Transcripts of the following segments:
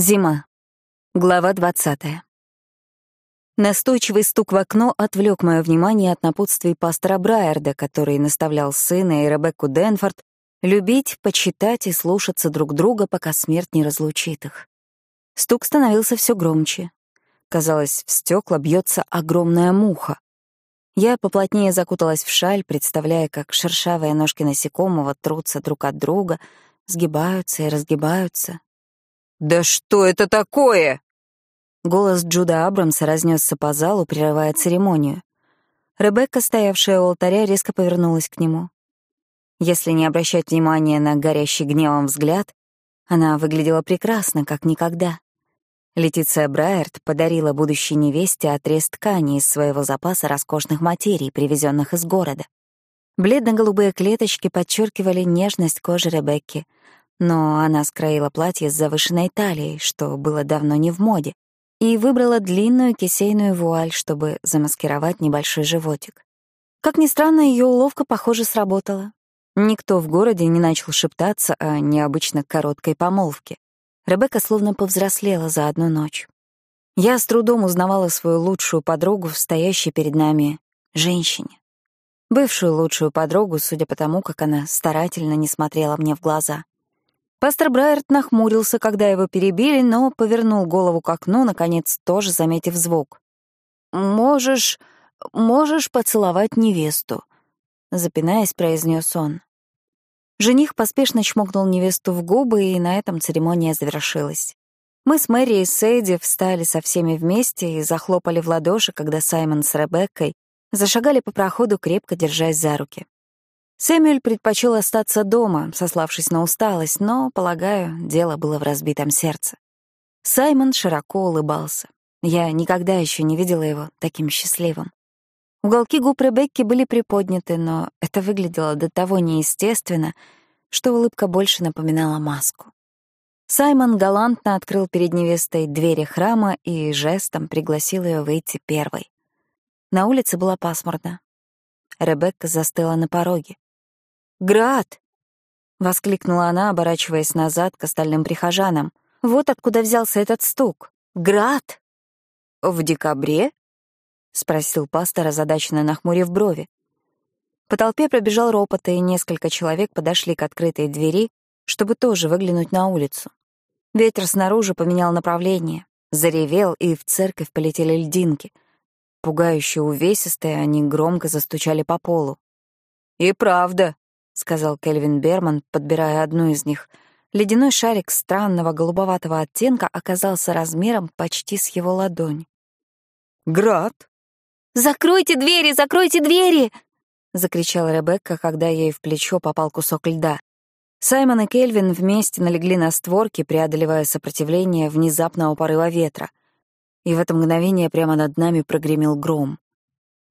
Зима. Глава двадцатая. Настойчивый стук в окно отвлек мое внимание от напутствий пастора Брайерда, который наставлял сына и Ребекку Денфорд любить, почитать и слушаться друг друга, пока смерть не разлучит их. Стук становился все громче. Казалось, в стекла бьется огромная муха. Я поплотнее закуталась в шаль, представляя, как шершавые ножки насекомого трутся друг от друга, сгибаются и разгибаются, «Да что это такое?» Голос Джуда Абрамса разнесся по залу, прерывая церемонию. Ребекка, стоявшая у алтаря, резко повернулась к нему. Если не обращать внимания на горящий гневом взгляд, она выглядела прекрасно, как никогда. Летиция Брайерт подарила будущей невесте отрез ткани из своего запаса роскошных материй, привезенных из города. Бледно-голубые клеточки подчеркивали нежность кожи Ребекки — но она скроила платье с завышенной талией, что было давно не в моде, и выбрала длинную кисейную вуаль, чтобы замаскировать небольшой животик. Как ни странно, ее уловка, похоже, сработала. Никто в городе не начал шептаться о необычно короткой помолвке. Ребекка словно повзрослела за одну ночь. Я с трудом узнавала свою лучшую подругу, стоящей перед нами женщине. Бывшую лучшую подругу, судя по тому, как она старательно не смотрела мне в глаза. Пастор Брайерт нахмурился, когда его перебили, но повернул голову к окну, наконец, тоже заметив звук. «Можешь... можешь поцеловать невесту», — запинаясь, произнес он. Жених поспешно чмокнул невесту в губы, и на этом церемония завершилась. Мы с Мэри и Сейди встали со всеми вместе и захлопали в ладоши, когда Саймон с Ребеккой зашагали по проходу, крепко держась за руки. Сэмюэль предпочел остаться дома, сославшись на усталость, но, полагаю, дело было в разбитом сердце. Саймон широко улыбался. Я никогда еще не видела его таким счастливым. Уголки губ Ребекки были приподняты, но это выглядело до того неестественно, что улыбка больше напоминала маску. Саймон галантно открыл перед невестой двери храма и жестом пригласил ее выйти первой. На улице было пасмурно. Ребекка застыла на пороге. «Град!» — воскликнула она, оборачиваясь назад к остальным прихожанам. «Вот откуда взялся этот стук. Град!» «В декабре?» — спросил пастор, озадаченно нахмурив брови. По толпе пробежал ропот, и несколько человек подошли к открытой двери, чтобы тоже выглянуть на улицу. Ветер снаружи поменял направление, заревел, и в церковь полетели льдинки. Пугающе увесистые, они громко застучали по полу. «И правда», сказал Кельвин Берман, подбирая одну из них. Ледяной шарик странного голубоватого оттенка оказался размером почти с его ладонь. «Град!» «Закройте двери, закройте двери!» — закричала Ребекка, когда ей в плечо попал кусок льда. Саймон и Кельвин вместе налегли на створки, преодолевая сопротивление внезапного порыва ветра. И в это мгновение прямо над нами прогремел гром.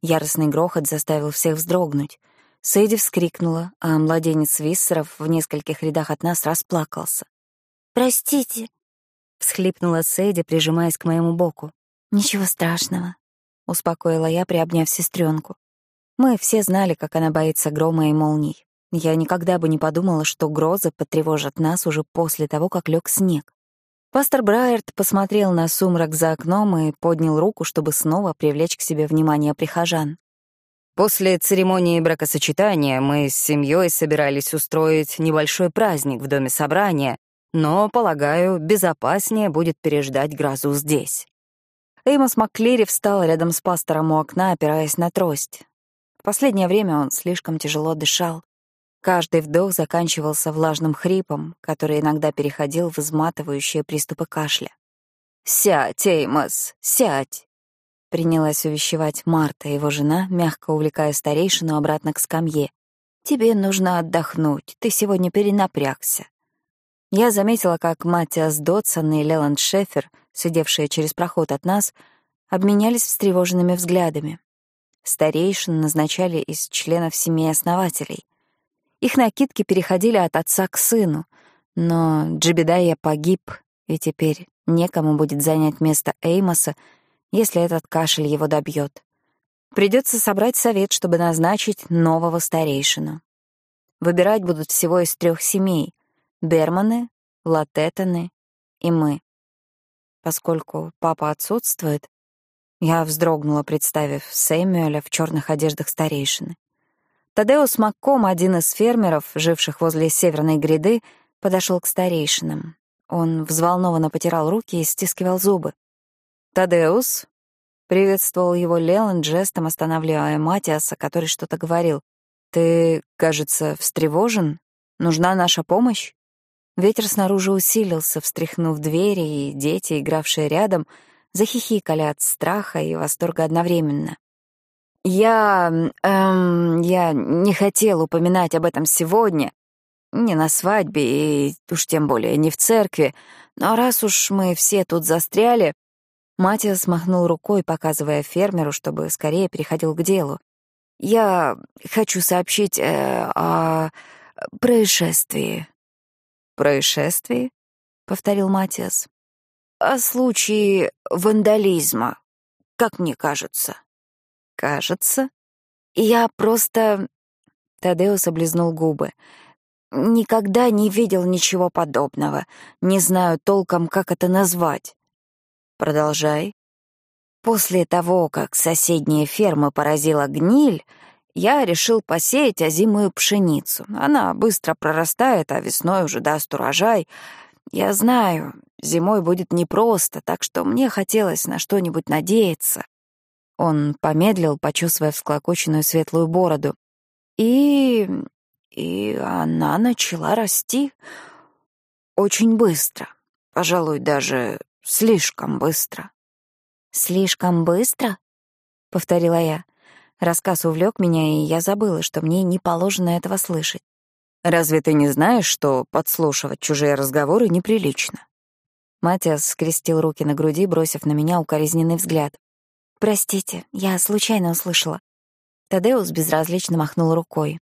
Яростный грохот заставил всех вздрогнуть — Сэйди вскрикнула, а младенец Виссеров в нескольких рядах от нас расплакался. «Простите», — всхлипнула Сэйди, прижимаясь к моему боку. «Ничего страшного», — успокоила я, приобняв сестренку. Мы все знали, как она боится грома и молний. Я никогда бы не подумала, что грозы потревожат нас уже после того, как лег снег. Пастор Брайерт посмотрел на сумрак за окном и поднял руку, чтобы снова привлечь к себе внимание прихожан. После церемонии бракосочетания мы с семьей собирались устроить небольшой праздник в доме собрания, но, полагаю, безопаснее будет переждать грозу здесь. Эймос Макклири встал рядом с пастором у окна, опираясь на трость. В последнее время он слишком тяжело дышал. Каждый вдох заканчивался влажным хрипом, который иногда переходил в изматывающие приступы кашля. «Сядь, Эймос, сядь!» Принялась увещевать Марта, его жена, мягко увлекая старейшину обратно к скамье. «Тебе нужно отдохнуть, ты сегодня перенапрягся». Я заметила, как Матиас Дотсон и Леланд Шефер, сидевшие через проход от нас, обменялись встревоженными взглядами. Старейшин назначали из членов семьи основателей. Их накидки переходили от отца к сыну, но Джебедая погиб, и теперь некому будет занять место Эймоса, если этот кашель его добьет. Придется собрать совет, чтобы назначить нового старейшину. Выбирать будут всего из трех семей — Берманы, Латетаны и мы. поскольку папа отсутствует. Я вздрогнула, представив Сэмюэля в черных одеждах старейшины. Тадеус Макком, один из фермеров, живших возле северной гряды, подошел к старейшинам. Он взволнованно потирал руки и стискивал зубы. «Тадеус?» — приветствовал его Леланд жестом, останавливая Матиаса, который что-то говорил. «Ты, кажется, встревожен? Нужна наша помощь?» Ветер снаружи усилился, встряхнув двери, и дети, игравшие рядом, захихикали от страха и восторга одновременно. «Я... эм... я не хотел упоминать об этом сегодня, не на свадьбе и уж тем более не в церкви, но раз уж мы все тут застряли...» Матиас махнул рукой, показывая фермеру, чтобы скорее переходил к делу. «Я хочу сообщить э, о происшествии». «Происшествии?» — повторил Матиас. «О случае вандализма, как мне кажется». «Кажется?» «Я просто...» Тадеус облизнул губы. Никогда не видел ничего подобного. Не знаю толком, как это назвать. Продолжай. После того, как соседняя ферма поразила гниль, я решил посеять озимую пшеницу. Она быстро прорастает, а весной уже даст урожай. Я знаю, зимой будет непросто, так что мне хотелось на что-нибудь надеяться. Он помедлил, почувствуя всклокоченную светлую бороду. И и она начала расти очень быстро, пожалуй, даже слишком быстро. «Слишком быстро?» — повторила я. Рассказ увлек меня, и я забыла, что мне не положено этого слышать. «Разве ты не знаешь, что подслушивать чужие разговоры неприлично?» Матиас скрестил руки на груди, бросив на меня укоризненный взгляд. «Простите, я случайно услышала». Тадеус безразлично махнул рукой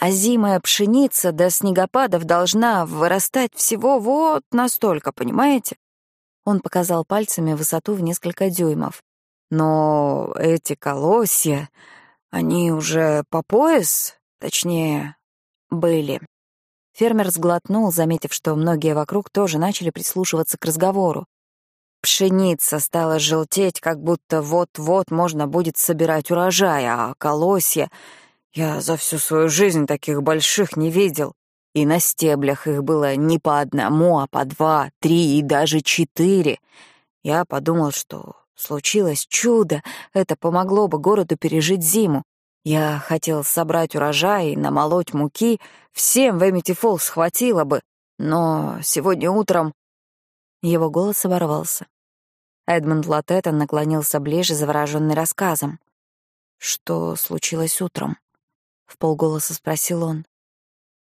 а зимая пшеница до снегопадов должна вырастать всего вот настолько, понимаете? Он показал пальцами высоту в несколько дюймов. Но эти колосья, они уже по пояс, точнее, были. Фермер сглотнул, заметив, что многие вокруг тоже начали прислушиваться к разговору. Пшеница стала желтеть, как будто вот-вот можно будет собирать урожай, а колосья я за всю свою жизнь таких больших не видел. И на стеблях их было не по одному, а по два, три и даже четыре. Я подумал, что случилось чудо, это помогло бы городу пережить зиму. Я хотел собрать урожай и намолоть муки, всем в Эмити Фоллс хватило бы, но сегодня утром... Его голос оборвался. Эдмунд Латеттон наклонился ближе, завороженный рассказом. Что случилось утром? в полголоса спросил он.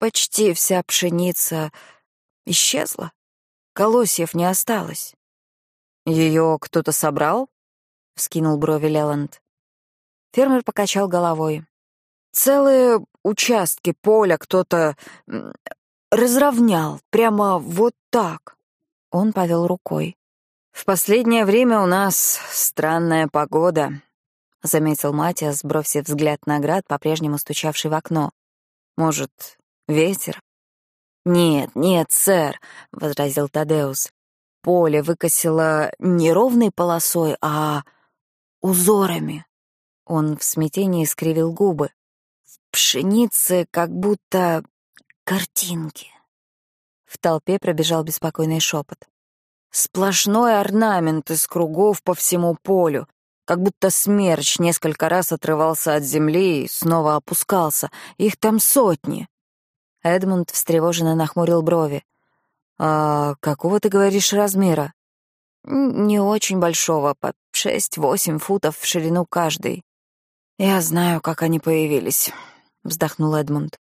Почти вся пшеница исчезла. Колосьев не осталось. Ее кто-то собрал? вскинул брови Леланд. Фермер покачал головой. Целые участки поля кто-то разровнял, прямо вот так. Он повел рукой. В последнее время у нас странная погода, — заметил Матиас, бросив взгляд на град, по-прежнему стучавший в окно. «Может, ветер?» «Нет, нет, сэр», — возразил Тадеус. «Поле выкосило не ровной полосой, а узорами». Он в смятении скривил губы. «В пшенице как будто картинки». В толпе пробежал беспокойный шепот. «Сплошной орнамент из кругов по всему полю, как будто смерч несколько раз отрывался от земли и снова опускался. Их там сотни. Эдмунд встревоженно нахмурил брови. «А какого, ты говоришь, размера?» «Не очень большого, по шесть-восемь футов в ширину каждый». «Я знаю, как они появились», — вздохнул Эдмунд.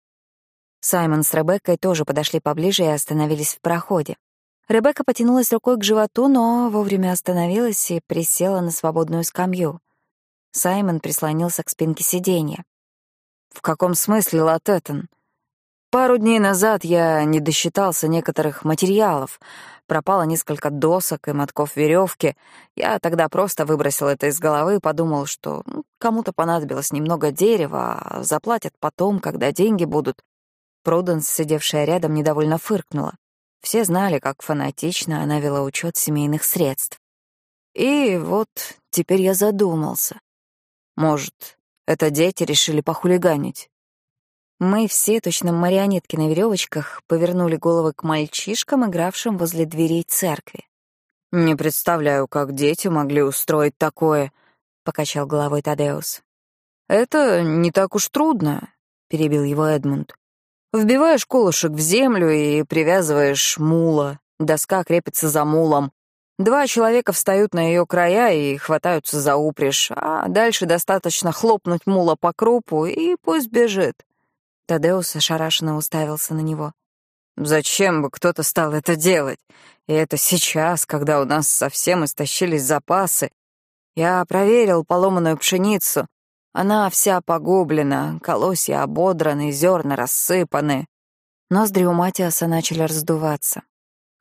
Саймон с Ребеккой тоже подошли поближе и остановились в проходе. Ребекка потянулась рукой к животу, но вовремя остановилась и присела на свободную скамью. Саймон прислонился к спинке сиденья. «В каком смысле, Латеттон? Пару дней назад я не досчитался некоторых материалов. Пропало несколько досок и мотков веревки. Я тогда просто выбросил это из головы и подумал, что ну, кому-то понадобилось немного дерева, а заплатят потом, когда деньги будут». Пруденс, сидевшая рядом, недовольно фыркнула. Все знали, как фанатично она вела учет семейных средств. И вот теперь я задумался. Может, это дети решили похулиганить? Мы все, точно марионетки на веревочках, повернули головы к мальчишкам, игравшим возле дверей церкви. «Не представляю, как дети могли устроить такое», — покачал головой Тадеус. «Это не так уж трудно», — перебил его Эдмунд. «Вбиваешь колышек в землю и привязываешь мула. Доска крепится за мулом. Два человека встают на ее края и хватаются за упряжь, а дальше достаточно хлопнуть мула по крупу, и пусть бежит». Тадеус ошарашенно уставился на него. «Зачем бы кто-то стал это делать? И это сейчас, когда у нас совсем истощились запасы. Я проверил поломанную пшеницу. Она вся погублена, колосья ободраны, зерна рассыпаны. Ноздри у Матиаса начали раздуваться.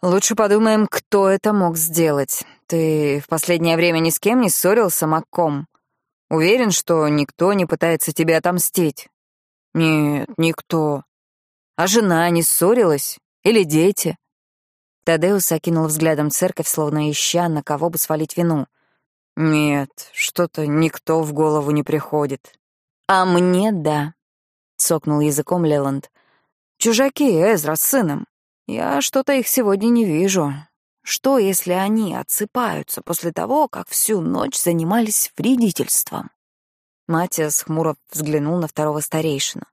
«Лучше подумаем, кто это мог сделать. Ты в последнее время ни с кем не ссорился, Макком? Уверен, что никто не пытается тебе отомстить?» «Нет, никто. А жена не ссорилась? Или дети?» Тадеус окинул взглядом церковь, словно ища, на кого бы свалить вину. «Нет, что-то никто в голову не приходит». «А мне — да», — цокнул языком Леланд. «Чужаки, Эзра с сыном. Я что-то их сегодня не вижу. Что, если они отсыпаются после того, как всю ночь занимались вредительством?» Матиас хмуро взглянул на второго старейшину.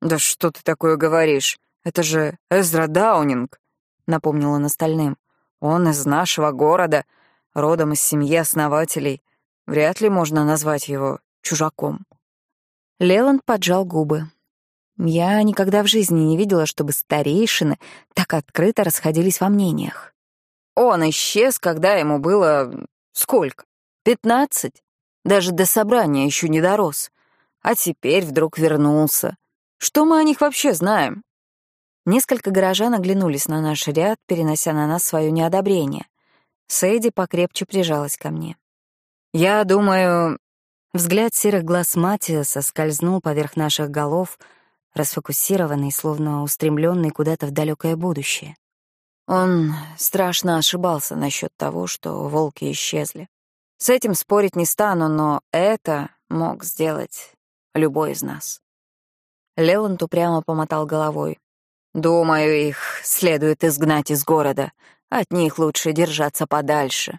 «Да что ты такое говоришь? Это же Эзра Даунинг!» — напомнил он остальным. «Он из нашего города, родом из семьи основателей. Вряд ли можно назвать его чужаком». Леланд поджал губы. Я никогда в жизни не видела, чтобы старейшины так открыто расходились во мнениях. Он исчез, когда ему было... сколько? Пятнадцать? Даже до собрания еще не дорос. А теперь вдруг вернулся. Что мы о них вообще знаем? Несколько горожан оглянулись на наш ряд, перенося на нас свое неодобрение. Сэйди покрепче прижалась ко мне. «Я думаю...» Взгляд серых глаз Матиаса скользнул поверх наших голов, расфокусированный, словно устремленный куда-то в далекое будущее. Он страшно ошибался насчет того, что волки исчезли. С этим спорить не стану, но это мог сделать любой из нас. Леланд упрямо помотал головой. Думаю, их следует изгнать из города. От них лучше держаться подальше.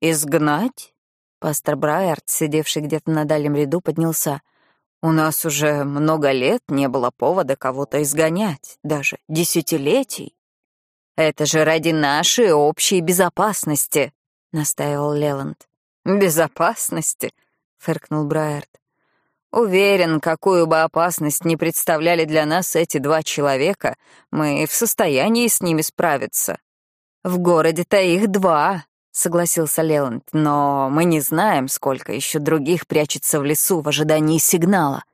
Изгнать? Пастор Брайард, сидевший где-то на дальнем ряду, поднялся. У нас уже много лет не было повода кого-то изгонять, даже десятилетий. Это же ради нашей общей безопасности, настаивал Леланд. Безопасности? фыркнул Брайард. Уверен, какую бы опасность ни представляли для нас эти два человека, мы в состоянии с ними справиться. В городе-то их два, согласился Леланд, но мы не знаем, сколько еще других прячется в лесу в ожидании сигнала.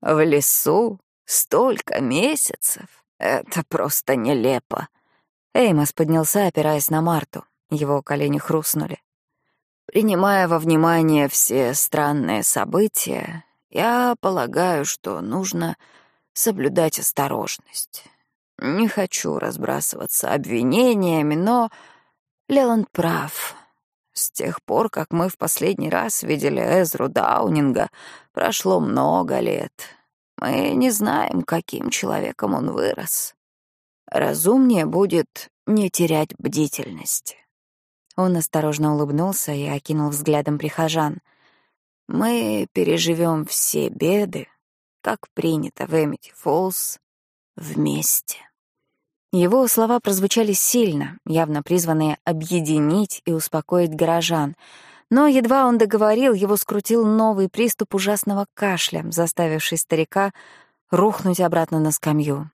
В лесу столько месяцев. Это просто нелепо. Эймос поднялся, опираясь на Марту. Его колени хрустнули. Принимая во внимание все странные события, я полагаю, что нужно соблюдать осторожность. Не хочу разбрасываться обвинениями, но Леланд прав. С тех пор, как мы в последний раз видели Эзру Даунинга, прошло много лет. Мы не знаем, каким человеком он вырос. Разумнее будет не терять бдительности. Он осторожно улыбнулся и окинул взглядом прихожан — мы переживем все беды, как принято в Эмити Фолс, вместе. Его слова прозвучали сильно, явно призванные объединить и успокоить горожан. Но едва он договорил, его скрутил новый приступ ужасного кашля, заставивший старика рухнуть обратно на скамью.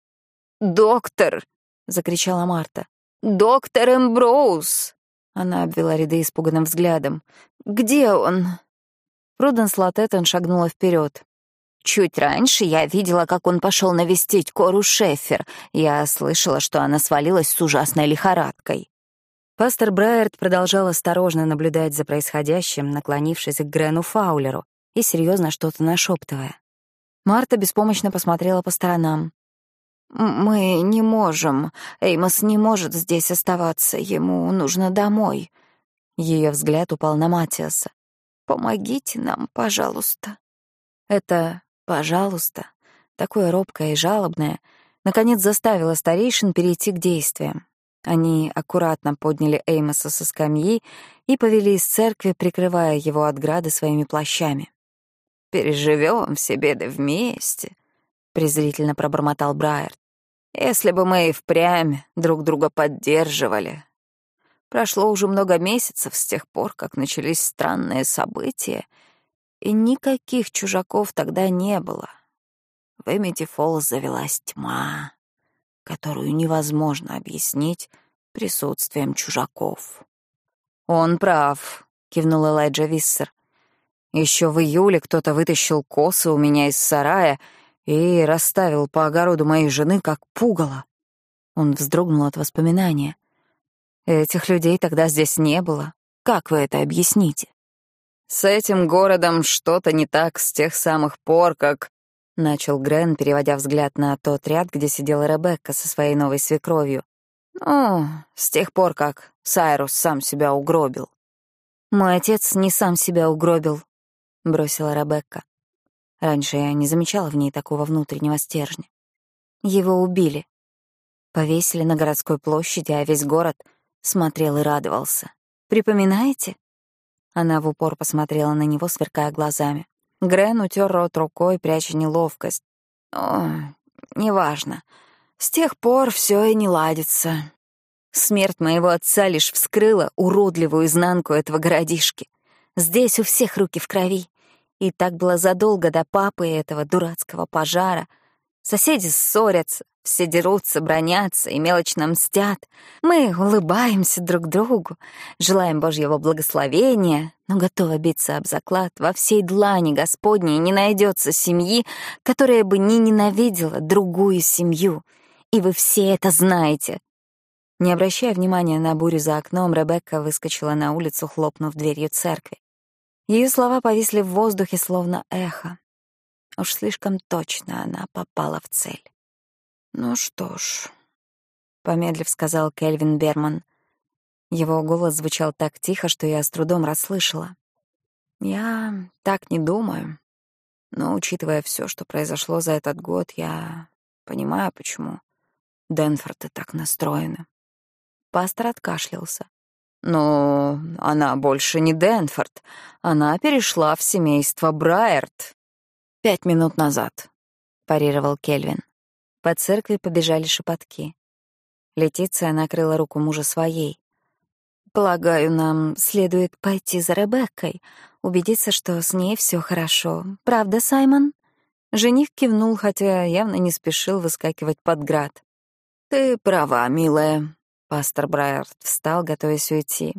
«Доктор!» — закричала Марта. «Доктор Эмброуз!» Она обвела ряды испуганным взглядом. «Где он?» Пруденс Латеттон шагнула вперед. Чуть раньше я видела, как он пошел навестить Кору Шеффер. Я слышала, что она свалилась с ужасной лихорадкой. Пастор Брайерт продолжал осторожно наблюдать за происходящим, наклонившись к Грену Фаулеру и серьезно что-то нашептывая. Марта беспомощно посмотрела по сторонам. «Мы не можем. Эймос не может здесь оставаться. Ему нужно домой. Ее взгляд упал на Матиаса. «Помогите нам, пожалуйста». Это «пожалуйста», такое робкое и жалобное, наконец заставило старейшин перейти к действиям. Они аккуратно подняли Эймоса со скамьи и повели из церкви, прикрывая его от града своими плащами. «Переживем все беды вместе», — презрительно пробормотал Брайерт. «Если бы мы и впрямь друг друга поддерживали. Прошло уже много месяцев с тех пор, как начались странные события, и никаких чужаков тогда не было. В Эмити Фоллс завелась тьма, которую невозможно объяснить присутствием чужаков. «Он прав», — кивнул Элайджа Виссер. Еще в июле кто-то вытащил косы у меня из сарая и расставил по огороду моей жены как пугало. Он вздрогнул от воспоминания. Этих людей тогда здесь не было. Как вы это объясните? С этим городом что-то не так с тех самых пор, как... Начал Грен, переводя взгляд на тот ряд, где сидела Ребекка со своей новой свекровью. Ну, с тех пор, как Сайрус сам себя угробил. Мой отец не сам себя угробил, — бросила Ребекка. Раньше я не замечала в ней такого внутреннего стержня. Его убили. Повесили на городской площади, а весь город смотрел и радовался. «Припоминаете?» Она в упор посмотрела на него, сверкая глазами. Грен утер рот рукой, пряча неловкость. «О, неважно. С тех пор все и не ладится. Смерть моего отца лишь вскрыла уродливую изнанку этого городишки. Здесь у всех руки в крови. И так было задолго до папы и этого дурацкого пожара. Соседи ссорятся, все дерутся, бронятся и мелочно мстят. Мы улыбаемся друг другу, желаем Божьего благословения, но готовы биться об заклад. Во всей длани Господней не найдется семьи, которая бы не ненавидела другую семью. И вы все это знаете. Не обращая внимания на бурю за окном, Ребекка выскочила на улицу, хлопнув дверью церкви. Ее слова повисли в воздухе, словно эхо. Уж слишком точно она попала в цель. «Ну что ж», — помедлив сказал Кельвин Берман. Его голос звучал так тихо, что я с трудом расслышала. «Я так не думаю. Но, учитывая все, что произошло за этот год, я понимаю, почему Денфорты так настроены». Пастор откашлялся. Но она больше не Денфорд. Она перешла в семейство Брайерт. Пять минут назад, парировал Кельвин. По церкви побежали шепотки. Летиция накрыла руку мужа своей. «Полагаю, нам следует пойти за Ребеккой, убедиться, что с ней все хорошо. Правда, Саймон?» Жених кивнул, хотя явно не спешил выскакивать под град. «Ты права, милая», Пастор Брайерт встал, готовясь уйти.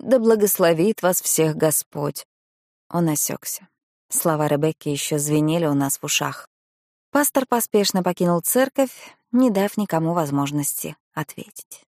«Да благословит вас всех Господь!» Он осекся. Слова Ребекки еще звенели у нас в ушах. Пастор поспешно покинул церковь, не дав никому возможности ответить.